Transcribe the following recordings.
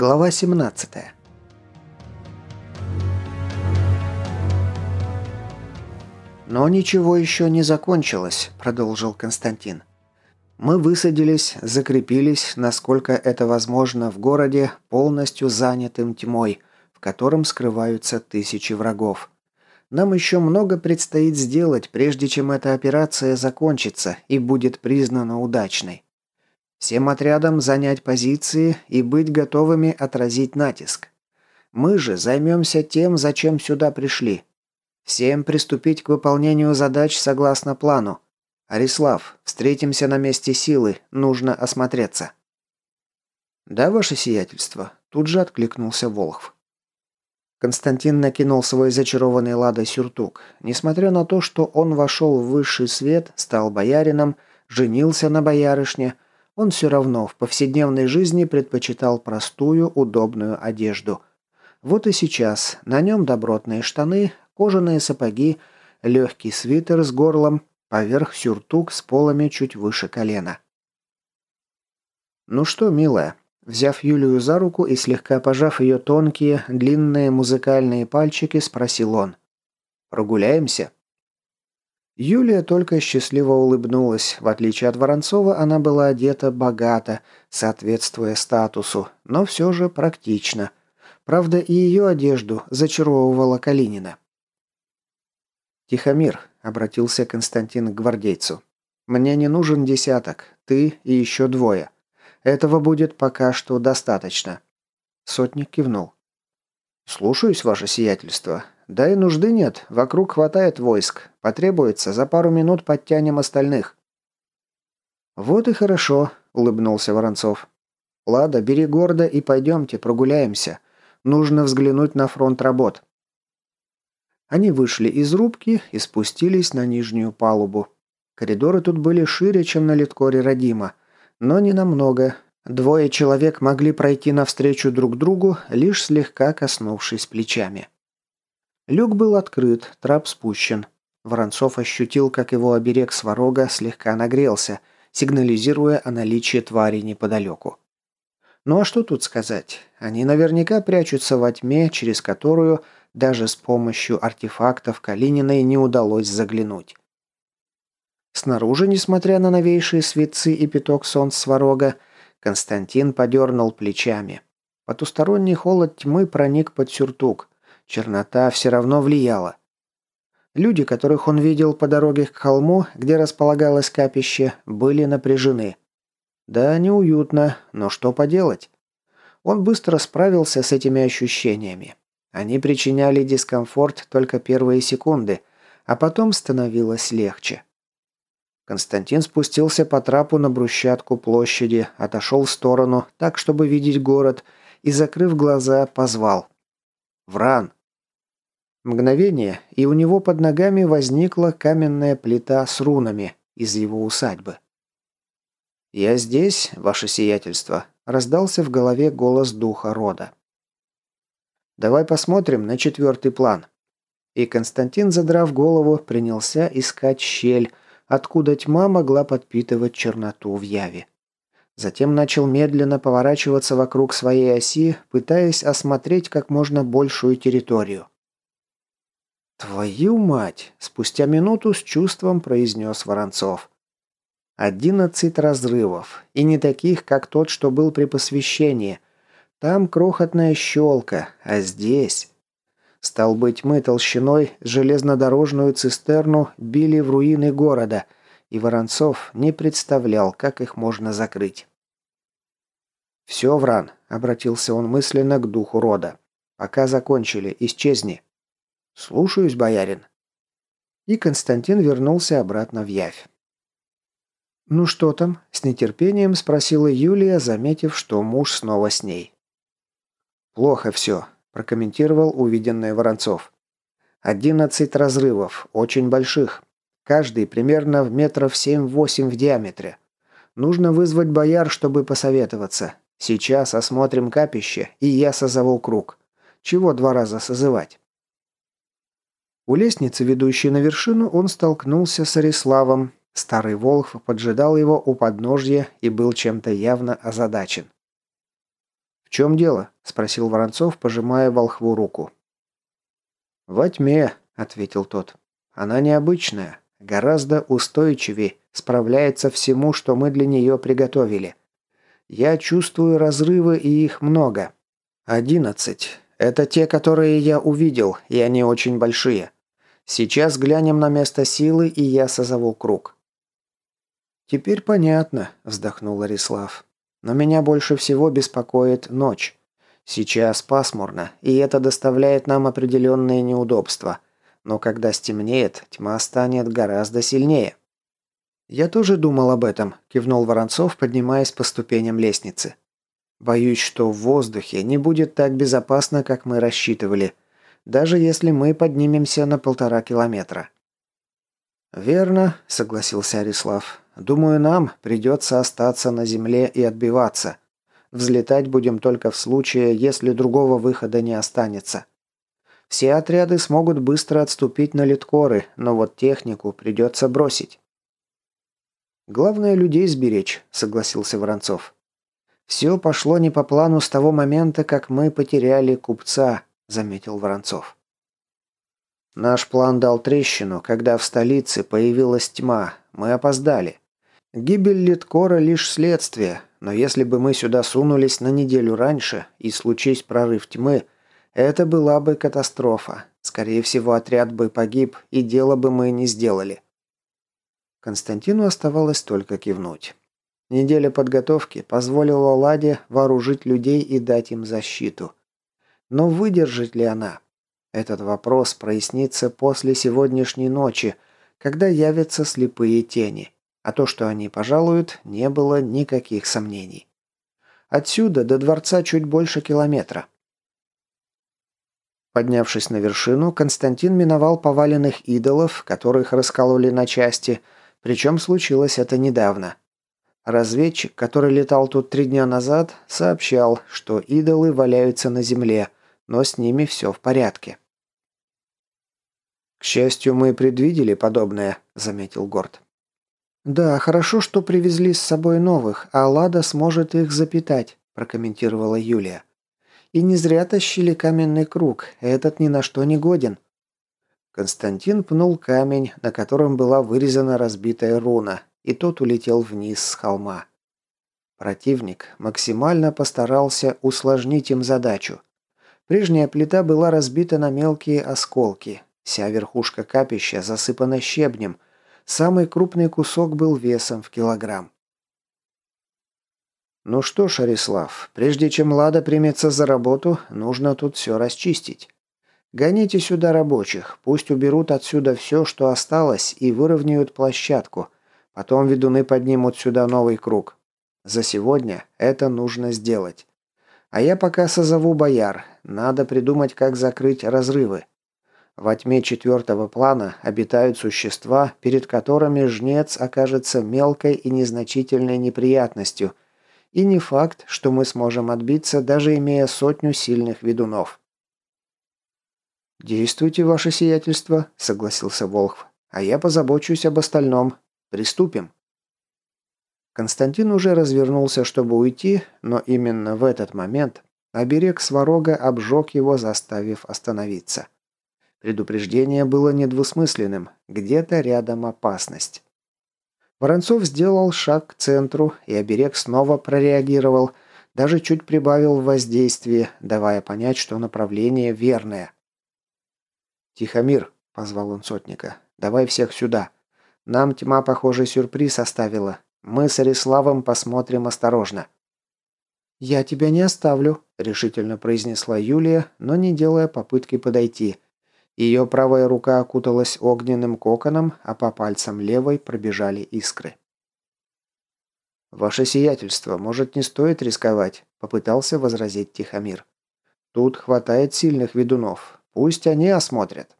Глава 17. «Но ничего еще не закончилось», – продолжил Константин. «Мы высадились, закрепились, насколько это возможно, в городе, полностью занятым тьмой, в котором скрываются тысячи врагов. Нам еще много предстоит сделать, прежде чем эта операция закончится и будет признана удачной. Всем отрядам занять позиции и быть готовыми отразить натиск. Мы же займемся тем, зачем сюда пришли. Всем приступить к выполнению задач согласно плану. Арислав, встретимся на месте силы, нужно осмотреться. Да, ваше сиятельство, тут же откликнулся Волхв. Константин накинул свой зачарованный ладой сюртук. Несмотря на то, что он вошел в высший свет, стал боярином, женился на боярышне – он все равно в повседневной жизни предпочитал простую, удобную одежду. Вот и сейчас на нем добротные штаны, кожаные сапоги, легкий свитер с горлом, поверх сюртук с полами чуть выше колена. «Ну что, милая?» Взяв Юлию за руку и слегка пожав ее тонкие, длинные музыкальные пальчики, спросил он. «Прогуляемся?» Юлия только счастливо улыбнулась. В отличие от Воронцова, она была одета богато, соответствуя статусу, но все же практично. Правда, и ее одежду зачаровывала Калинина. «Тихомир», — обратился Константин к гвардейцу, — «мне не нужен десяток, ты и еще двое. Этого будет пока что достаточно». Сотник кивнул. «Слушаюсь, ваше сиятельство. Да и нужды нет, вокруг хватает войск. Потребуется, за пару минут подтянем остальных». «Вот и хорошо», — улыбнулся Воронцов. «Лада, бери гордо и пойдемте, прогуляемся. Нужно взглянуть на фронт работ». Они вышли из рубки и спустились на нижнюю палубу. Коридоры тут были шире, чем на литкоре Родима, но не намного. Двое человек могли пройти навстречу друг другу, лишь слегка коснувшись плечами. Люк был открыт, трап спущен. Воронцов ощутил, как его оберег сварога слегка нагрелся, сигнализируя о наличии твари неподалеку. Ну а что тут сказать? Они наверняка прячутся во тьме, через которую даже с помощью артефактов Калининой не удалось заглянуть. Снаружи, несмотря на новейшие светцы и пяток солнц сварога, Константин подернул плечами. Потусторонний холод тьмы проник под сюртук. Чернота все равно влияла. Люди, которых он видел по дороге к холму, где располагалось капище, были напряжены. Да, неуютно, но что поделать? Он быстро справился с этими ощущениями. Они причиняли дискомфорт только первые секунды, а потом становилось легче. Константин спустился по трапу на брусчатку площади, отошел в сторону, так, чтобы видеть город, и, закрыв глаза, позвал. «Вран!» Мгновение, и у него под ногами возникла каменная плита с рунами из его усадьбы. «Я здесь, ваше сиятельство», – раздался в голове голос духа рода. «Давай посмотрим на четвертый план». И Константин, задрав голову, принялся искать щель, откуда тьма могла подпитывать черноту в яве. Затем начал медленно поворачиваться вокруг своей оси, пытаясь осмотреть как можно большую территорию. «Твою мать!» – спустя минуту с чувством произнес Воронцов. «Одиннадцать разрывов. И не таких, как тот, что был при посвящении. Там крохотная щелка, а здесь...» Столбы тьмы толщиной железнодорожную цистерну били в руины города, и Воронцов не представлял, как их можно закрыть. «Все, Вран», — обратился он мысленно к духу рода. «Пока закончили, исчезни». «Слушаюсь, боярин». И Константин вернулся обратно в Явь. «Ну что там?» – с нетерпением спросила Юлия, заметив, что муж снова с ней. «Плохо все», – прокомментировал увиденный Воронцов. «Одиннадцать разрывов, очень больших. Каждый примерно в метров семь-восемь в диаметре. Нужно вызвать бояр, чтобы посоветоваться. Сейчас осмотрим капище, и я созову круг. Чего два раза созывать?» У лестницы, ведущей на вершину, он столкнулся с Ариславом. Старый Волхв поджидал его у подножья и был чем-то явно озадачен. «В чем дело?» – спросил Воронцов, пожимая волхву руку. «Во тьме», – ответил тот. «Она необычная, гораздо устойчивее, справляется всему, что мы для нее приготовили. Я чувствую разрывы, и их много. Одиннадцать. Это те, которые я увидел, и они очень большие. Сейчас глянем на место силы, и я созову круг». «Теперь понятно», – вздохнул Ларислав. «Но меня больше всего беспокоит ночь. Сейчас пасмурно, и это доставляет нам определенные неудобства. Но когда стемнеет, тьма станет гораздо сильнее». «Я тоже думал об этом», – кивнул Воронцов, поднимаясь по ступеням лестницы. «Боюсь, что в воздухе не будет так безопасно, как мы рассчитывали, даже если мы поднимемся на полтора километра». «Верно», – согласился Арислав. «Думаю, нам придется остаться на земле и отбиваться. Взлетать будем только в случае, если другого выхода не останется. Все отряды смогут быстро отступить на литкоры, но вот технику придется бросить». «Главное, людей сберечь», – согласился Воронцов. «Все пошло не по плану с того момента, как мы потеряли купца», – заметил Воронцов. Наш план дал трещину, когда в столице появилась тьма. Мы опоздали. Гибель Литкора лишь следствие, но если бы мы сюда сунулись на неделю раньше и случись прорыв тьмы, это была бы катастрофа. Скорее всего, отряд бы погиб, и дело бы мы не сделали. Константину оставалось только кивнуть. Неделя подготовки позволила Ладе вооружить людей и дать им защиту. Но выдержит ли она? Этот вопрос прояснится после сегодняшней ночи, когда явятся слепые тени. А то, что они пожалуют, не было никаких сомнений. Отсюда до дворца чуть больше километра. Поднявшись на вершину, Константин миновал поваленных идолов, которых раскололи на части, причем случилось это недавно. Разведчик, который летал тут три дня назад, сообщал, что идолы валяются на земле, но с ними все в порядке. «К счастью, мы предвидели подобное», — заметил Горд. «Да, хорошо, что привезли с собой новых, а Лада сможет их запитать», – прокомментировала Юлия. «И не зря тащили каменный круг, этот ни на что не годен». Константин пнул камень, на котором была вырезана разбитая руна, и тот улетел вниз с холма. Противник максимально постарался усложнить им задачу. Прежняя плита была разбита на мелкие осколки, Вся верхушка капища засыпана щебнем. Самый крупный кусок был весом в килограмм. «Ну что ж, Арислав, прежде чем Лада примется за работу, нужно тут все расчистить. Гоните сюда рабочих, пусть уберут отсюда все, что осталось, и выровняют площадку. Потом ведуны поднимут сюда новый круг. За сегодня это нужно сделать. А я пока созову бояр. Надо придумать, как закрыть разрывы. Во тьме четвертого плана обитают существа, перед которыми жнец окажется мелкой и незначительной неприятностью, и не факт, что мы сможем отбиться, даже имея сотню сильных ведунов. «Действуйте, ваше сиятельство», — согласился Волхв, «а я позабочусь об остальном. Приступим». Константин уже развернулся, чтобы уйти, но именно в этот момент оберег сварога обжег его, заставив остановиться. Предупреждение было недвусмысленным. Где-то рядом опасность. Воронцов сделал шаг к центру, и оберег снова прореагировал, даже чуть прибавил воздействие, давая понять, что направление верное. «Тихомир», — позвал он сотника, — «давай всех сюда. Нам тьма, похоже, сюрприз оставила. Мы с Ариславом посмотрим осторожно». «Я тебя не оставлю», — решительно произнесла Юлия, но не делая попытки подойти — ее правая рука окуталась огненным коконом, а по пальцам левой пробежали искры. «Ваше сиятельство, может, не стоит рисковать?» – попытался возразить Тихомир. «Тут хватает сильных ведунов. Пусть они осмотрят».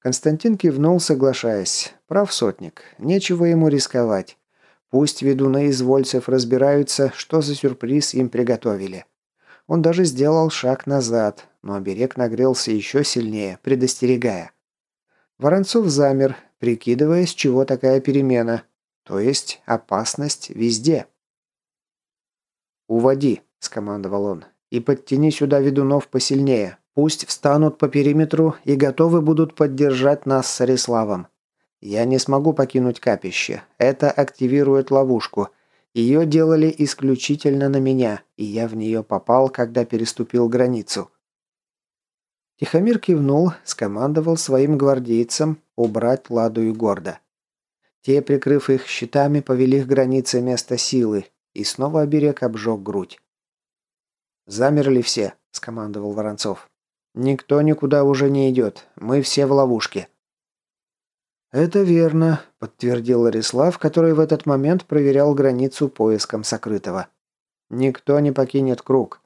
Константин кивнул, соглашаясь. Прав сотник. Нечего ему рисковать. Пусть ведуны из вольцев разбираются, что за сюрприз им приготовили. Он даже сделал шаг назад, но оберег нагрелся еще сильнее, предостерегая. Воронцов замер, прикидывая, с чего такая перемена. То есть опасность везде. «Уводи», скомандовал он. «И подтяни сюда ведунов посильнее. Пусть встанут по периметру и готовы будут поддержать нас с Ариславом. Я не смогу покинуть капище. Это активирует ловушку. Ее делали исключительно на меня, и я в нее попал, когда переступил границу». Тихомир кивнул, скомандовал своим гвардейцам убрать Ладу и Горда. Те, прикрыв их щитами, повели к границе места силы, и снова оберег обжег грудь. «Замерли все», — скомандовал Воронцов. «Никто никуда уже не идет. Мы все в ловушке». «Это верно», — подтвердил Арислав, который в этот момент проверял границу поиском сокрытого. «Никто не покинет круг.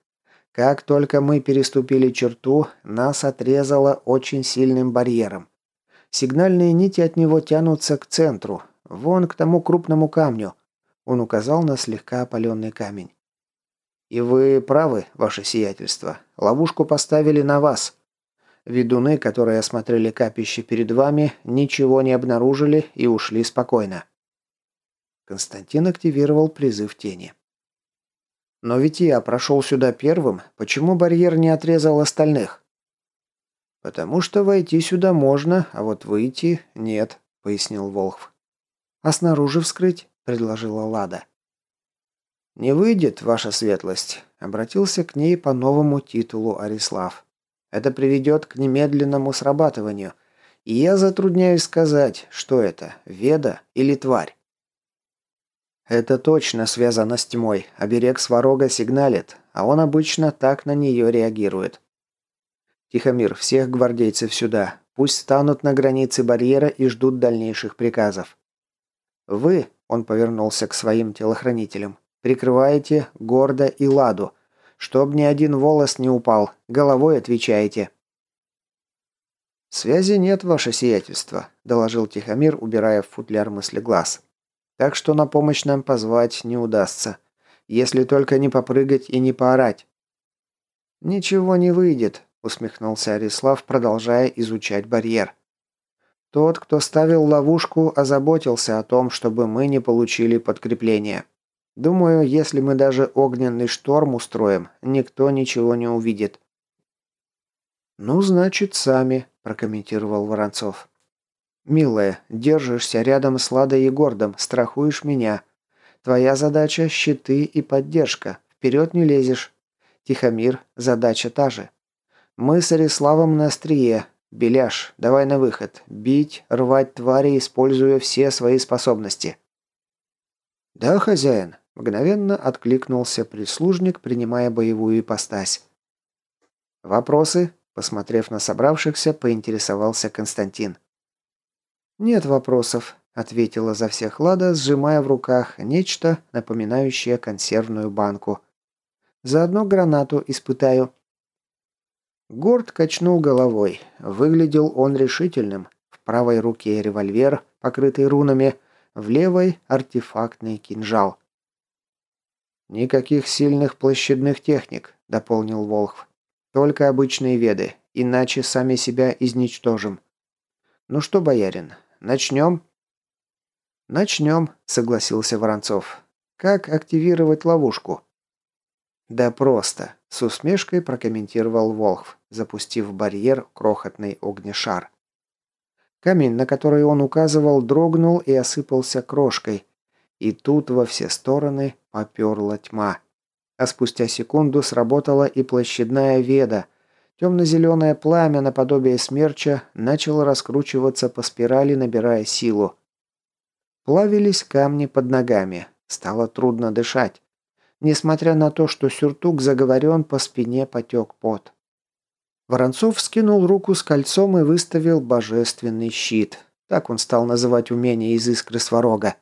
Как только мы переступили черту, нас отрезало очень сильным барьером. Сигнальные нити от него тянутся к центру, вон к тому крупному камню. Он указал на слегка опаленный камень. «И вы правы, ваше сиятельство. Ловушку поставили на вас. Ведуны, которые осмотрели капище перед вами, ничего не обнаружили и ушли спокойно. Константин активировал призыв тени. «Но ведь я прошел сюда первым. Почему барьер не отрезал остальных?» «Потому что войти сюда можно, а вот выйти нет», — пояснил Волхв. «А снаружи вскрыть?» — предложила Лада. «Не выйдет, ваша светлость», — обратился к ней по новому титулу Арислав. Это приведет к немедленному срабатыванию. И я затрудняюсь сказать, что это, веда или тварь. Это точно связано с тьмой. Оберег сварога сигналит, а он обычно так на нее реагирует. Тихомир, всех гвардейцев сюда. Пусть станут на границе барьера и ждут дальнейших приказов. Вы, он повернулся к своим телохранителям, прикрываете Горда и Ладу – Чтоб ни один волос не упал, головой отвечаете». «Связи нет, ваше сиятельство», – доложил Тихомир, убирая в футляр мыслеглаз. «Так что на помощь нам позвать не удастся. Если только не попрыгать и не поорать». «Ничего не выйдет», – усмехнулся Арислав, продолжая изучать барьер. «Тот, кто ставил ловушку, озаботился о том, чтобы мы не получили подкрепление». Думаю, если мы даже огненный шторм устроим, никто ничего не увидит. Ну, значит, сами, прокомментировал Воронцов. Милая, держишься рядом с Ладой и Гордом, страхуешь меня. Твоя задача – щиты и поддержка. Вперед не лезешь. Тихомир, задача та же. Мы с Ариславом на острие. Беляш, давай на выход. Бить, рвать твари, используя все свои способности. Да, хозяин, Мгновенно откликнулся прислужник, принимая боевую ипостась. «Вопросы?» – посмотрев на собравшихся, поинтересовался Константин. «Нет вопросов», – ответила за всех Лада, сжимая в руках нечто, напоминающее консервную банку. «Заодно гранату испытаю». Горд качнул головой. Выглядел он решительным. В правой руке револьвер, покрытый рунами, в левой – артефактный кинжал – «Никаких сильных площадных техник», — дополнил Волхв. «Только обычные веды, иначе сами себя изничтожим». «Ну что, боярин, начнем?» «Начнем», — согласился Воронцов. «Как активировать ловушку?» «Да просто», — с усмешкой прокомментировал Волхв, запустив в барьер крохотный огнешар. Камень, на который он указывал, дрогнул и осыпался крошкой, и тут во все стороны поперла тьма. А спустя секунду сработала и площадная веда. Темно-зеленое пламя наподобие смерча начало раскручиваться по спирали, набирая силу. Плавились камни под ногами. Стало трудно дышать. Несмотря на то, что сюртук заговорен, по спине потек пот. Воронцов скинул руку с кольцом и выставил божественный щит. Так он стал называть умение из искры сварога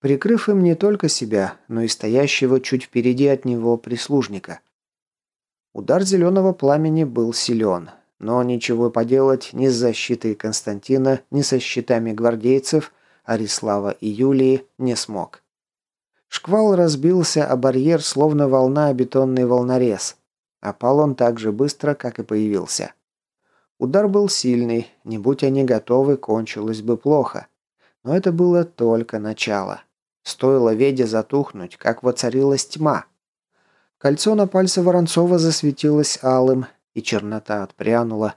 прикрыв им не только себя, но и стоящего чуть впереди от него прислужника. Удар зеленого пламени был силен, но ничего поделать ни с защитой Константина, ни со щитами гвардейцев, Арислава и Юлии не смог. Шквал разбился о барьер, словно волна о бетонный волнорез. Опал он так же быстро, как и появился. Удар был сильный, не будь они готовы, кончилось бы плохо. Но это было только начало. Стоило Веде затухнуть, как воцарилась тьма. Кольцо на пальце Воронцова засветилось алым, и чернота отпрянула.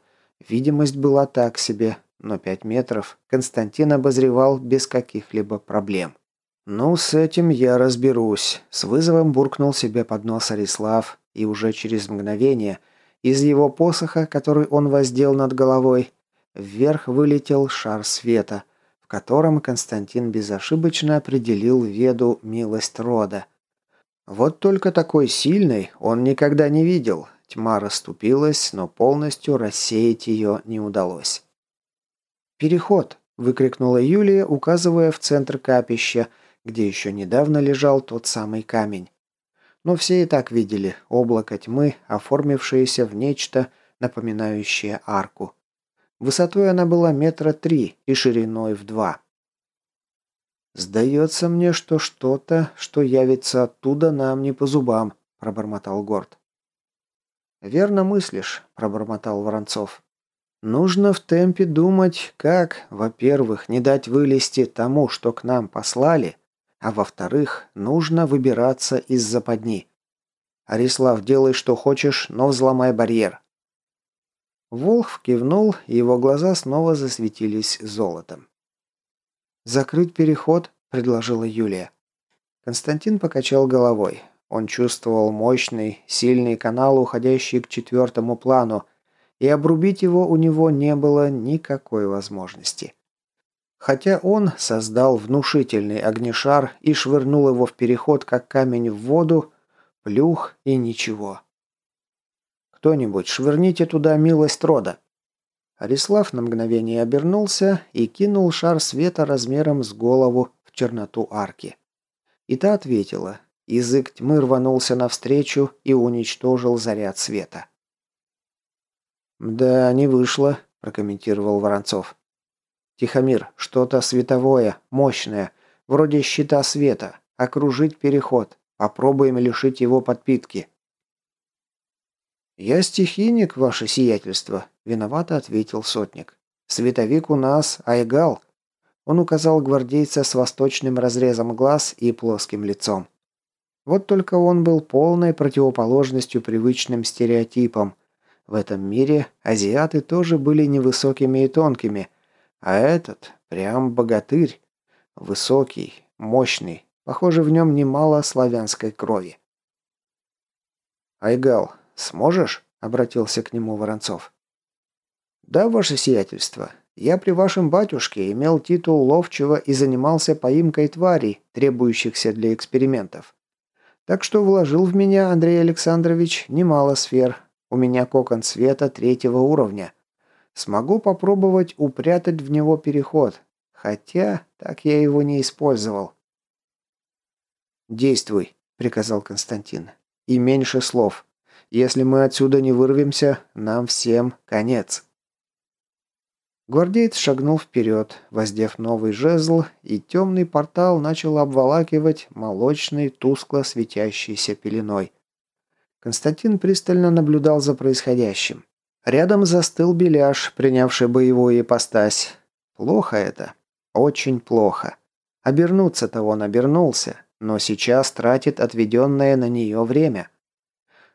Видимость была так себе, но пять метров Константин обозревал без каких-либо проблем. «Ну, с этим я разберусь», – с вызовом буркнул себе под нос Арислав, и уже через мгновение из его посоха, который он воздел над головой, вверх вылетел шар света, котором Константин безошибочно определил веду милость рода – вот только такой сильной он никогда не видел. Тьма расступилась, но полностью рассеять ее не удалось. «Переход!» – выкрикнула Юлия, указывая в центр капища, где еще недавно лежал тот самый камень. Но все и так видели облако тьмы, оформившееся в нечто, напоминающее арку. Высотой она была метра три и шириной в два. «Сдается мне, что что-то, что явится оттуда, нам не по зубам», – пробормотал Горд. «Верно мыслишь», – пробормотал Воронцов. «Нужно в темпе думать, как, во-первых, не дать вылезти тому, что к нам послали, а во-вторых, нужно выбираться из западни. Арислав, делай, что хочешь, но взломай барьер». Волх кивнул, и его глаза снова засветились золотом. «Закрыть переход?» – предложила Юлия. Константин покачал головой. Он чувствовал мощный, сильный канал, уходящий к четвертому плану, и обрубить его у него не было никакой возможности. Хотя он создал внушительный огнешар и швырнул его в переход, как камень в воду, плюх и ничего. «Кто-нибудь, швырните туда милость рода!» Арислав на мгновение обернулся и кинул шар света размером с голову в черноту арки. И та ответила. Язык тьмы рванулся навстречу и уничтожил заряд света. «Да, не вышло», – прокомментировал Воронцов. «Тихомир, что-то световое, мощное, вроде щита света. Окружить переход. Попробуем лишить его подпитки». «Я стихийник, ваше сиятельство», – виновато ответил сотник. «Световик у нас Айгал». Он указал гвардейца с восточным разрезом глаз и плоским лицом. Вот только он был полной противоположностью привычным стереотипам. В этом мире азиаты тоже были невысокими и тонкими, а этот прям богатырь. Высокий, мощный, похоже, в нем немало славянской крови. «Айгал, «Сможешь?» – обратился к нему Воронцов. «Да, ваше сиятельство. Я при вашем батюшке имел титул ловчего и занимался поимкой тварей, требующихся для экспериментов. Так что вложил в меня, Андрей Александрович, немало сфер. У меня кокон света третьего уровня. Смогу попробовать упрятать в него переход, хотя так я его не использовал». «Действуй», – приказал Константин. «И меньше слов. Если мы отсюда не вырвемся, нам всем конец». Гвардеец шагнул вперед, воздев новый жезл, и темный портал начал обволакивать молочной, тускло светящейся пеленой. Константин пристально наблюдал за происходящим. Рядом застыл Беляш, принявший боевую ипостась. Плохо это. Очень плохо. Обернуться-то он обернулся, но сейчас тратит отведенное на нее время.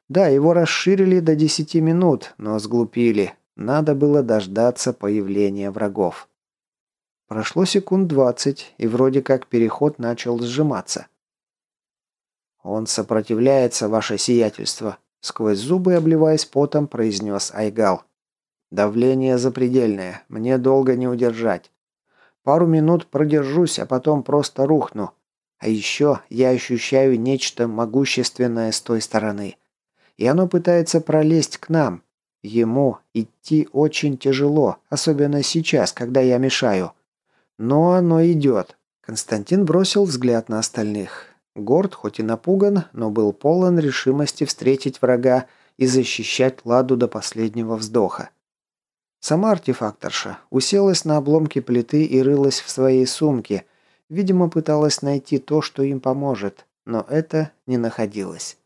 Да, его расширили до 10 минут, но сглупили. Надо было дождаться появления врагов. Прошло секунд 20, и вроде как переход начал сжиматься. «Он сопротивляется, ваше сиятельство», — сквозь зубы, обливаясь потом, произнес Айгал. «Давление запредельное, мне долго не удержать. Пару минут продержусь, а потом просто рухну. А еще я ощущаю нечто могущественное с той стороны и оно пытается пролезть к нам. Ему идти очень тяжело, особенно сейчас, когда я мешаю. Но оно идет. Константин бросил взгляд на остальных. Горд, хоть и напуган, но был полон решимости встретить врага и защищать Ладу до последнего вздоха. Сама артефакторша уселась на обломке плиты и рылась в своей сумке. Видимо, пыталась найти то, что им поможет, но это не находилось.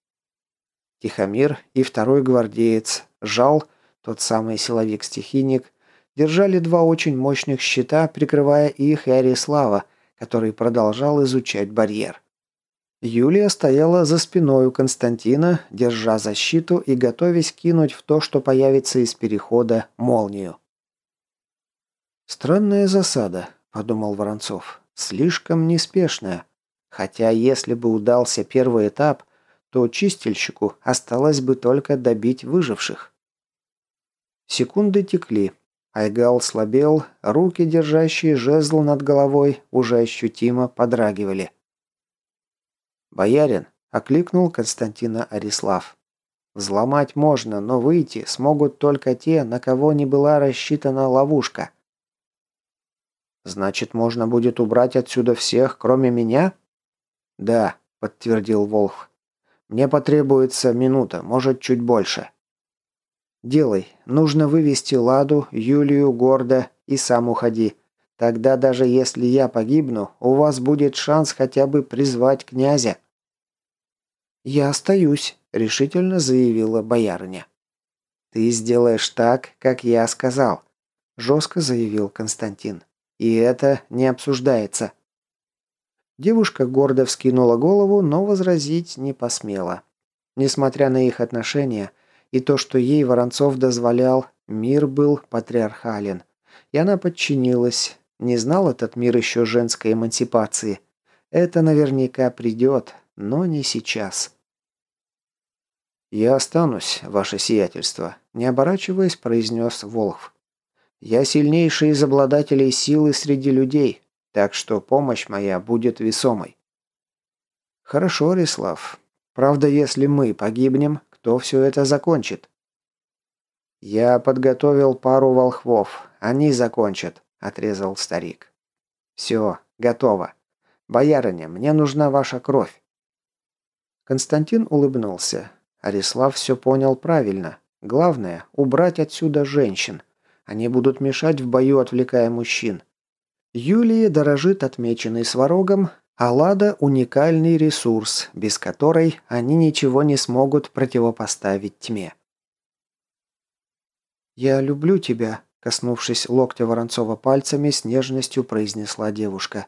Тихомир и второй гвардеец, Жал, тот самый силовик-стихийник, держали два очень мощных щита, прикрывая их и Арислава, который продолжал изучать барьер. Юлия стояла за спиной у Константина, держа защиту и готовясь кинуть в то, что появится из перехода, молнию. «Странная засада», — подумал Воронцов. «Слишком неспешная. Хотя если бы удался первый этап, то чистильщику осталось бы только добить выживших». Секунды текли. Айгал слабел, руки, держащие жезл над головой, уже ощутимо подрагивали. «Боярин!» – окликнул Константина Арислав. «Взломать можно, но выйти смогут только те, на кого не была рассчитана ловушка». «Значит, можно будет убрать отсюда всех, кроме меня?» «Да», – подтвердил Волх. «Мне потребуется минута, может, чуть больше». «Делай. Нужно вывести Ладу, Юлию, Горда и сам уходи. Тогда даже если я погибну, у вас будет шанс хотя бы призвать князя». «Я остаюсь», — решительно заявила боярыня. «Ты сделаешь так, как я сказал», — жестко заявил Константин. «И это не обсуждается». Девушка гордо вскинула голову, но возразить не посмела. Несмотря на их отношения и то, что ей Воронцов дозволял, мир был патриархален. И она подчинилась, не знал этот мир еще женской эмансипации. Это наверняка придет, но не сейчас. «Я останусь, ваше сиятельство», – не оборачиваясь, произнес Волхв. «Я сильнейший из обладателей силы среди людей, так что помощь моя будет весомой». «Хорошо, Рислав. Правда, если мы погибнем, кто все это закончит?» «Я подготовил пару волхвов. Они закончат», – отрезал старик. «Все, готово. Боярыня, мне нужна ваша кровь». Константин улыбнулся. Арислав все понял правильно. Главное – убрать отсюда женщин. Они будут мешать в бою, отвлекая мужчин. Юлии дорожит отмеченный сварогом, а Лада – уникальный ресурс, без которой они ничего не смогут противопоставить тьме. «Я люблю тебя», Коснувшись локтя Воронцова пальцами, с нежностью произнесла девушка.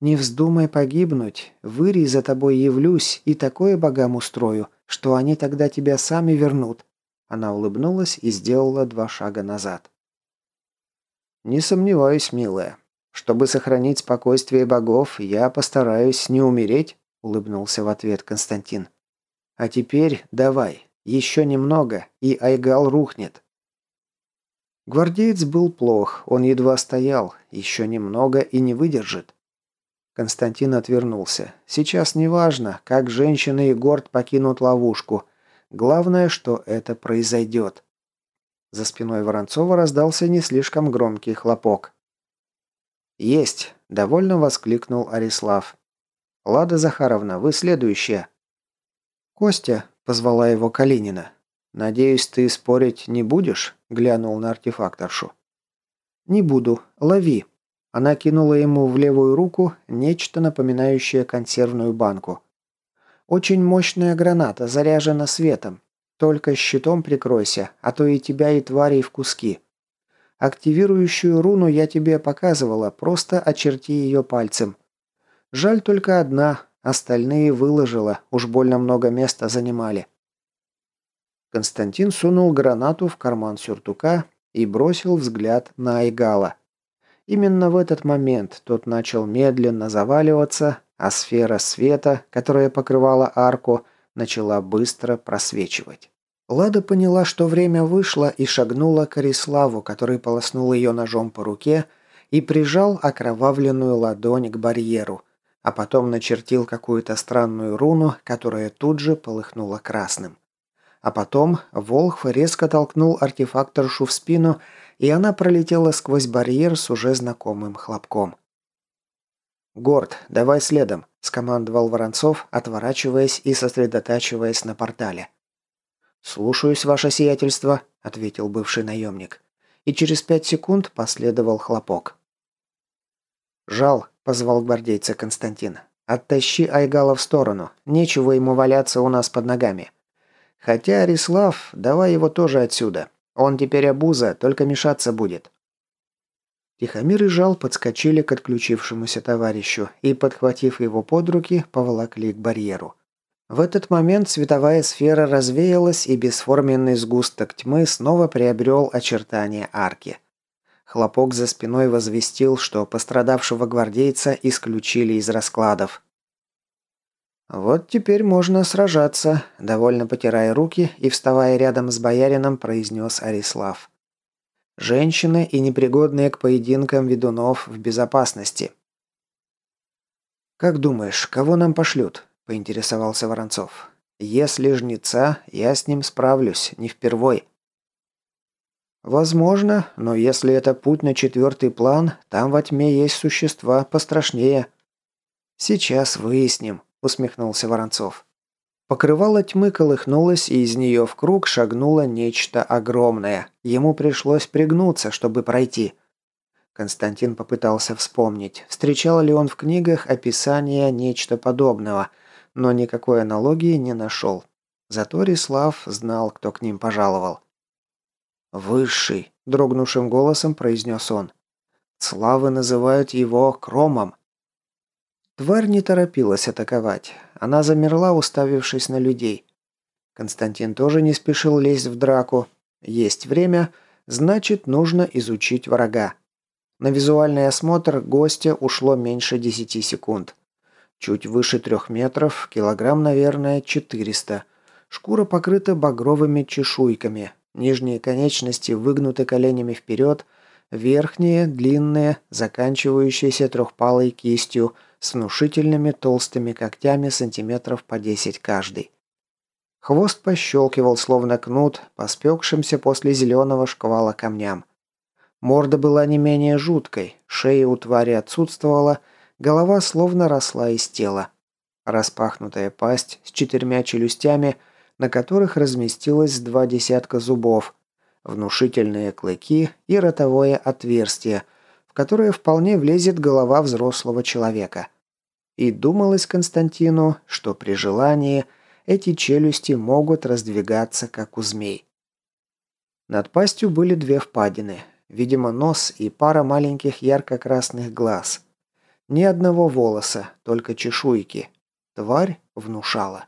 «Не вздумай погибнуть. Выри за тобой явлюсь и такое богам устрою, что они тогда тебя сами вернут». Она улыбнулась и сделала два шага назад. «Не сомневаюсь, милая. Чтобы сохранить спокойствие богов, я постараюсь не умереть», улыбнулся в ответ Константин. «А теперь давай, еще немного, и Айгал рухнет. Гвардеец был плох, он едва стоял, еще немного и не выдержит. Константин отвернулся. Сейчас не важно, как женщина и Горд покинут ловушку. Главное, что это произойдет. За спиной Воронцова раздался не слишком громкий хлопок. «Есть!» – довольно воскликнул Арислав. «Лада Захаровна, вы следующая». «Костя», – позвала его Калинина. «Надеюсь, ты спорить не будешь?» – глянул на артефакторшу. «Не буду. Лови». Она кинула ему в левую руку нечто напоминающее консервную банку. «Очень мощная граната, заряжена светом. Только щитом прикройся, а то и тебя, и тварей в куски. Активирующую руну я тебе показывала, просто очерти ее пальцем. Жаль только одна, остальные выложила, уж больно много места занимали». Константин сунул гранату в карман сюртука и бросил взгляд на Айгала. Именно в этот момент тот начал медленно заваливаться, а сфера света, которая покрывала арку, начала быстро просвечивать. Лада поняла, что время вышло, и шагнула к Ариславу, который полоснул ее ножом по руке и прижал окровавленную ладонь к барьеру, а потом начертил какую-то странную руну, которая тут же полыхнула красным. А потом Волхв резко толкнул артефакторшу в спину, и она пролетела сквозь барьер с уже знакомым хлопком. «Горд, давай следом», – скомандовал Воронцов, отворачиваясь и сосредотачиваясь на портале. «Слушаюсь, ваше сиятельство», – ответил бывший наемник. И через пять секунд последовал хлопок. «Жал», – позвал гвардейца Константин. «Оттащи Айгала в сторону. Нечего ему валяться у нас под ногами». Хотя Арислав, давай его тоже отсюда. Он теперь обуза, только мешаться будет. Тихомир и Жал подскочили к отключившемуся товарищу и, подхватив его под руки, поволокли к барьеру. В этот момент световая сфера развеялась, и бесформенный сгусток тьмы снова приобрел очертания арки. Хлопок за спиной возвестил, что пострадавшего гвардейца исключили из раскладов. «Вот теперь можно сражаться», – довольно потирая руки и вставая рядом с боярином, произнес Арислав. Женщины и непригодные к поединкам ведунов в безопасности. «Как думаешь, кого нам пошлют?» – поинтересовался Воронцов. «Если жнеца, я с ним справлюсь, не впервой». «Возможно, но если это путь на четвертый план, там во тьме есть существа пострашнее». «Сейчас выясним», – усмехнулся Воронцов. Покрывало тьмы колыхнулось, и из нее в круг шагнуло нечто огромное. Ему пришлось пригнуться, чтобы пройти. Константин попытался вспомнить, встречал ли он в книгах описание нечто подобного, но никакой аналогии не нашел. Зато Рислав знал, кто к ним пожаловал. «Высший», – дрогнувшим голосом произнес он. «Славы называют его Кромом». Тварь не торопилась атаковать. Она замерла, уставившись на людей. Константин тоже не спешил лезть в драку. Есть время, значит, нужно изучить врага. На визуальный осмотр гостя ушло меньше 10 секунд. Чуть выше трех метров, килограмм, наверное, 400. Шкура покрыта багровыми чешуйками. Нижние конечности выгнуты коленями вперед, верхние, длинные, заканчивающиеся трехпалой кистью – с внушительными толстыми когтями сантиметров по 10 каждый. Хвост пощелкивал, словно кнут, по спекшимся после зеленого шквала камням. Морда была не менее жуткой, шея у твари отсутствовала, голова словно росла из тела. Распахнутая пасть с четырьмя челюстями, на которых разместилось два десятка зубов, внушительные клыки и ротовое отверстие – которое вполне влезет голова взрослого человека. И думалось Константину, что при желании эти челюсти могут раздвигаться, как у змей. Над пастью были две впадины, видимо, нос и пара маленьких ярко-красных глаз. Ни одного волоса, только чешуйки. Тварь внушала.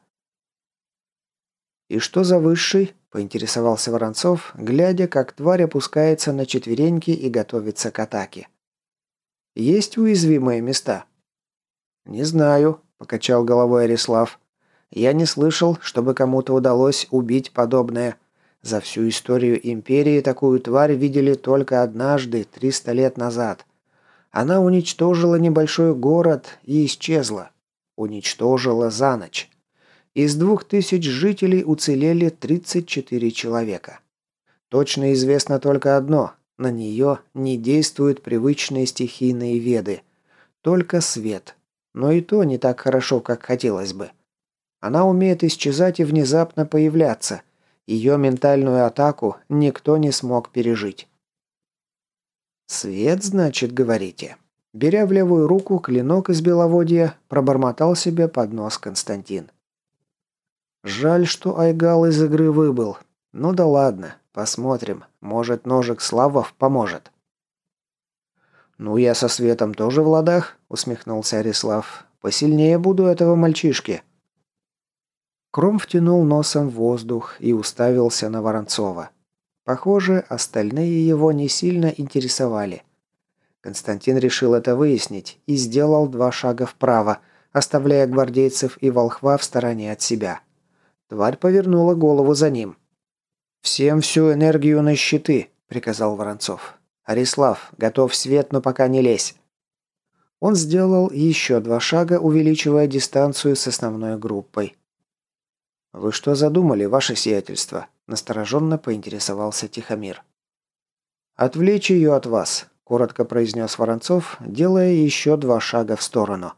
«И что за высший?» – поинтересовался Воронцов, глядя, как тварь опускается на четвереньки и готовится к атаке. Есть уязвимые места?» «Не знаю», – покачал головой Арислав. «Я не слышал, чтобы кому-то удалось убить подобное. За всю историю Империи такую тварь видели только однажды, 300 лет назад. Она уничтожила небольшой город и исчезла. Уничтожила за ночь. Из двух тысяч жителей уцелели 34 человека. Точно известно только одно на нее не действуют привычные стихийные веды. Только свет. Но и то не так хорошо, как хотелось бы. Она умеет исчезать и внезапно появляться. Ее ментальную атаку никто не смог пережить. «Свет, значит, говорите?» Беря в левую руку клинок из беловодья, пробормотал себе под нос Константин. «Жаль, что Айгал из игры выбыл. Ну да ладно, Посмотрим. Может, ножик Славов поможет. «Ну, я со Светом тоже в ладах», — усмехнулся Арислав. «Посильнее буду этого мальчишки». Кром втянул носом воздух и уставился на Воронцова. Похоже, остальные его не сильно интересовали. Константин решил это выяснить и сделал два шага вправо, оставляя гвардейцев и волхва в стороне от себя. Тварь повернула голову за ним. «Всем всю энергию на щиты», – приказал Воронцов. «Арислав, готов свет, но пока не лезь». Он сделал еще два шага, увеличивая дистанцию с основной группой. «Вы что задумали, ваше сиятельство?» – настороженно поинтересовался Тихомир. «Отвлечь ее от вас», – коротко произнес Воронцов, делая еще два шага в сторону.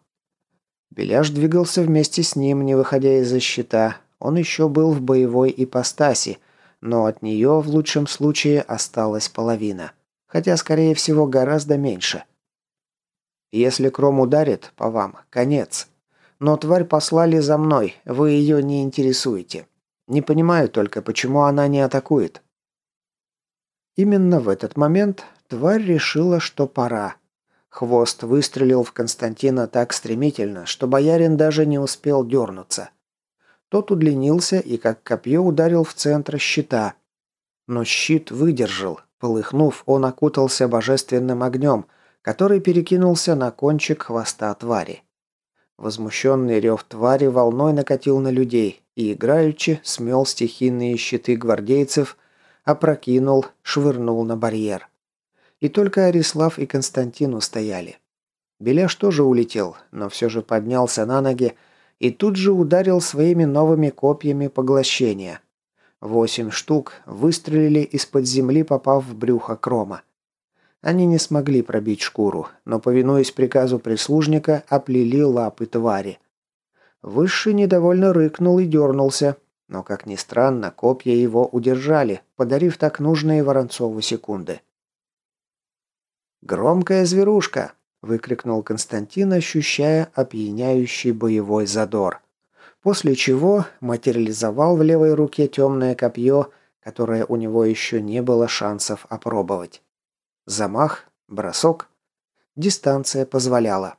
Беляш двигался вместе с ним, не выходя из-за щита. Он еще был в боевой ипостаси – но от нее в лучшем случае осталась половина, хотя, скорее всего, гораздо меньше. Если Кром ударит по вам, конец. Но тварь послали за мной, вы ее не интересуете. Не понимаю только, почему она не атакует. Именно в этот момент Тварь решила, что пора. Хвост выстрелил в Константина так стремительно, что боярин даже не успел дернуться. Тот удлинился и как копье ударил в центр щита. Но щит выдержал. Полыхнув, он окутался божественным огнем, который перекинулся на кончик хвоста твари. Возмущенный рев твари волной накатил на людей и играючи смел стихийные щиты гвардейцев, опрокинул, швырнул на барьер. И только Арислав и Константин устояли. Беляш тоже улетел, но все же поднялся на ноги и тут же ударил своими новыми копьями поглощения. Восемь штук выстрелили из-под земли, попав в брюхо Крома. Они не смогли пробить шкуру, но, повинуясь приказу прислужника, оплели лапы твари. Высший недовольно рыкнул и дернулся, но, как ни странно, копья его удержали, подарив так нужные Воронцову секунды. «Громкая зверушка!» – выкрикнул Константин, ощущая опьяняющий боевой задор. После чего материализовал в левой руке темное копье, которое у него еще не было шансов опробовать. Замах, бросок. Дистанция позволяла.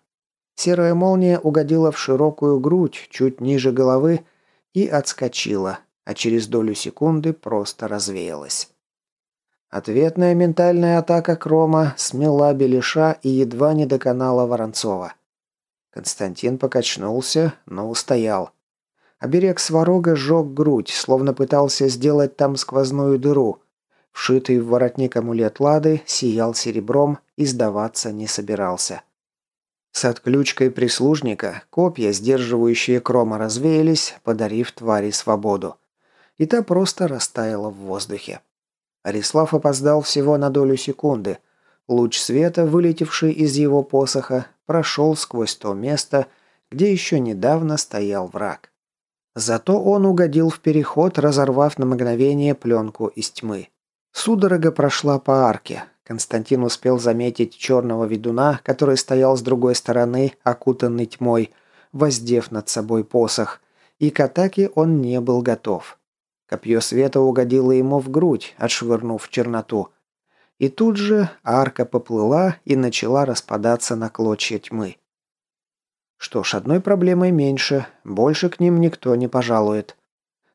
Серая молния угодила в широкую грудь, чуть ниже головы, и отскочила, а через долю секунды просто развеялась. Ответная ментальная атака Крома смела Белиша и едва не доконала Воронцова. Константин покачнулся, но устоял. Оберег сварога сжег грудь, словно пытался сделать там сквозную дыру. Вшитый в воротник амулет Лады сиял серебром и сдаваться не собирался. С отключкой прислужника копья, сдерживающие Крома, развеялись, подарив твари свободу. И та просто растаяла в воздухе. Арислав опоздал всего на долю секунды. Луч света, вылетевший из его посоха, прошел сквозь то место, где еще недавно стоял враг. Зато он угодил в переход, разорвав на мгновение пленку из тьмы. Судорога прошла по арке. Константин успел заметить черного ведуна, который стоял с другой стороны, окутанный тьмой, воздев над собой посох, и к атаке он не был готов. Копье света угодило ему в грудь, отшвырнув черноту. И тут же арка поплыла и начала распадаться на клочья тьмы. Что ж, одной проблемой меньше, больше к ним никто не пожалует.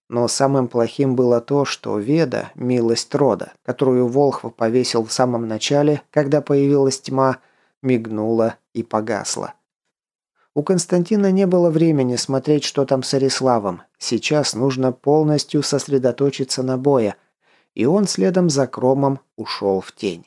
Но самым плохим было то, что Веда, милость рода, которую Волхв повесил в самом начале, когда появилась тьма, мигнула и погасла. У Константина не было времени смотреть, что там с Ариславом. Сейчас нужно полностью сосредоточиться на боя, и он следом за Кромом ушел в тень.